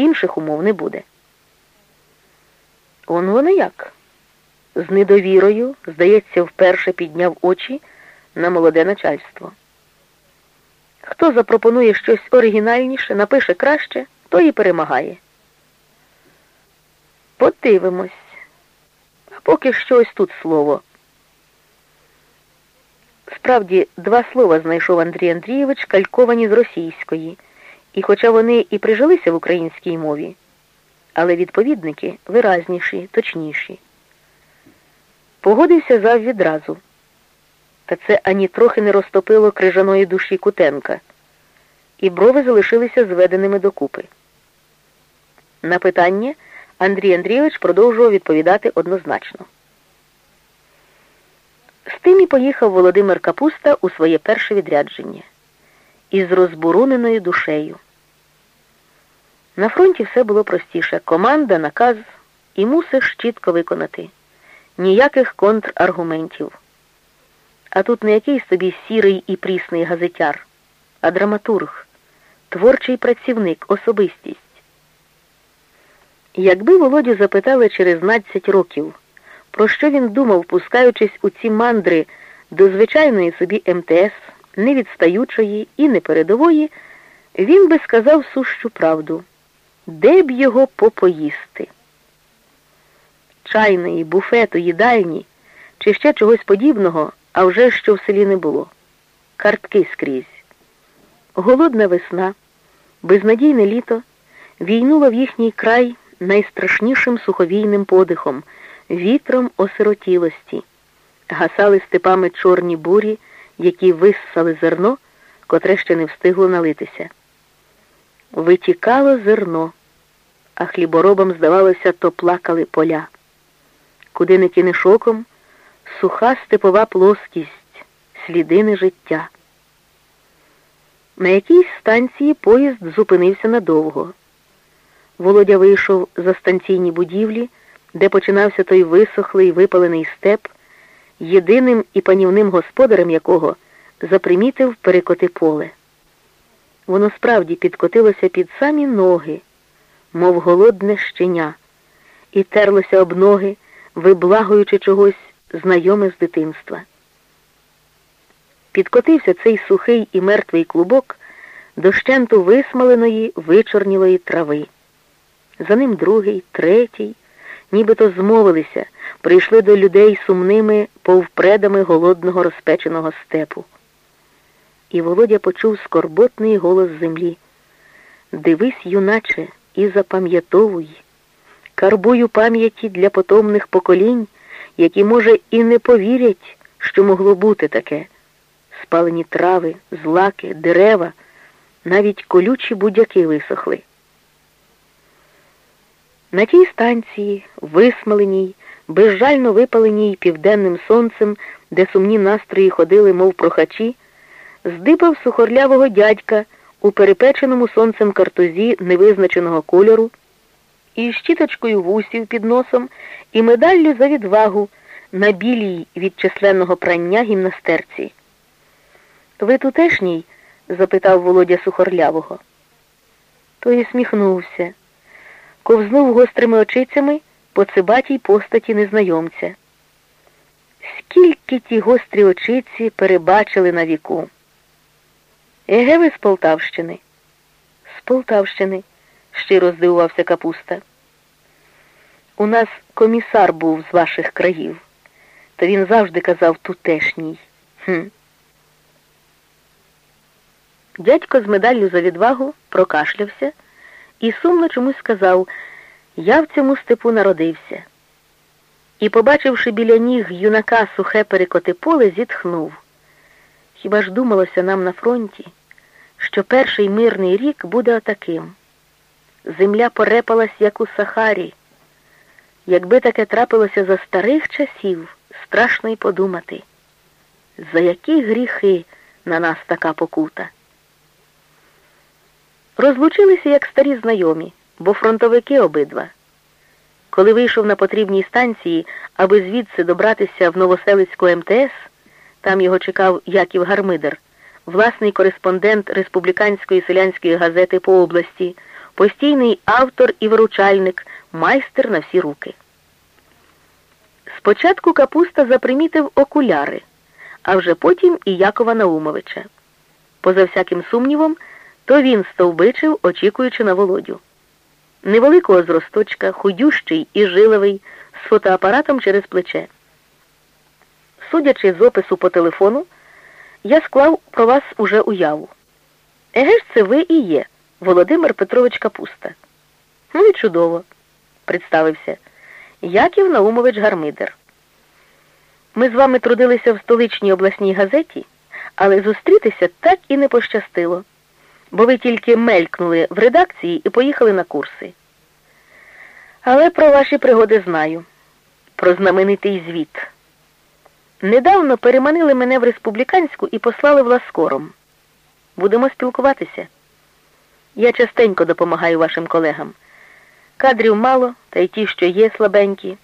інших умов не буде. Он воно як? З недовірою, здається, вперше підняв очі на молоде начальство. Хто запропонує щось оригінальніше, напише краще, той і перемагає. Подивимось. А поки щось тут слово. Справді, два слова знайшов Андрій Андрійович, кальковані з російської, і хоча вони і прижилися в українській мові, але відповідники виразніші, точніші. Погодився зав відразу. Та це ані трохи не розтопило крижаної душі Кутенка, і брови залишилися зведеними докупи. На питання Андрій Андрійович продовжував відповідати однозначно. З тим і поїхав Володимир Капуста у своє перше відрядження із розбороненою душею. На фронті все було простіше. Команда, наказ і мусиш чітко виконати. Ніяких контраргументів. А тут не якийсь собі сірий і прісний газетяр, а драматург, творчий працівник, особистість. Якби Володю запитали через 12 років, про що він думав, пускаючись у ці мандри до звичайної собі МТС, невідстаючої і непередової, він би сказав сущу правду, де б його попоїсти. Чайної, буфету, їдальні чи ще чогось подібного, а вже що в селі не було. Картки скрізь. Голодна весна, безнадійне літо війнуло в їхній край найстрашнішим суховійним подихом, вітром осиротілості, гасали степами чорні бурі, які виссали зерно, котре ще не встигло налитися. Витікало зерно, а хліборобам, здавалося, то плакали поля. Куди не кинеш оком, суха степова плоскість, слідини життя. На якійсь станції поїзд зупинився надовго. Володя вийшов за станційні будівлі, де починався той висохлий випалений степ, єдиним і панівним господарем якого запримітив перекоти поле. Воно справді підкотилося під самі ноги, мов голодне щеня, і терлося об ноги, виблагуючи чогось знайоме з дитинства. Підкотився цей сухий і мертвий клубок до щенту висмаленої, вичорнілої трави. За ним другий, третій, нібито змовилися, прийшли до людей сумними повпредами голодного розпеченого степу. І Володя почув скорботний голос землі. Дивись, юначе, і запам'ятовуй, карбую пам'яті для потомних поколінь, які, може, і не повірять, що могло бути таке. Спалені трави, злаки, дерева, навіть колючі будяки висохли. На тій станції, висмаленій, безжально випаленій південним сонцем, де сумні настрої ходили, мов прохачі, здибав сухорлявого дядька у перепеченому сонцем картузі невизначеного кольору, із щіточкою вусів під носом і медаллю за відвагу на білій від численного прання гімнастерці. Ви тутешній? запитав Володя сухорлявого. Той сміхнувся ковзнув гострими очицями по цибатій постаті незнайомця. Скільки ті гострі очиці перебачили на віку? Еге ви з Полтавщини? З Полтавщини, щиро здивувався капуста. У нас комісар був з ваших країв, то він завжди казав тутешній. Хм. Дядько з медаллю за відвагу прокашлявся і сумно чомусь сказав Я в цьому степу народився. І, побачивши біля ніг юнака сухе перекоти поле, зітхнув. Хіба ж думалося нам на фронті, що перший мирний рік буде отаким? Земля порепалась, як у Сахарі. Якби таке трапилося за старих часів, страшно й подумати, за які гріхи на нас така покута. Розлучилися як старі знайомі, бо фронтовики обидва. Коли вийшов на потрібній станції, аби звідси добратися в Новоселицьку МТС, там його чекав Яків Гармидер, власний кореспондент республіканської селянської газети по області, постійний автор і виручальник, майстер на всі руки. Спочатку капуста запримітив окуляри, а вже потім і Якова Наумовича. Поза всяким сумнівом, то він стовбичив, очікуючи на володю. Невеликого зросточка, худющий і жиловий, з фотоапаратом через плече. Судячи з опису по телефону, я склав про вас уже уяву. Еге ж це ви і є, Володимир Петрович Капуста. Ну і чудово, представився. Яків Наумович Гармидер. Ми з вами трудилися в столичній обласній газеті, але зустрітися так і не пощастило, бо ви тільки мелькнули в редакції і поїхали на курси. Але про ваші пригоди знаю, про знаменитий звіт. Недавно переманили мене в республіканську і послали в Ласкором. Будемо спілкуватися. Я частенько допомагаю вашим колегам. Кадрів мало, та й ті, що є слабенькі.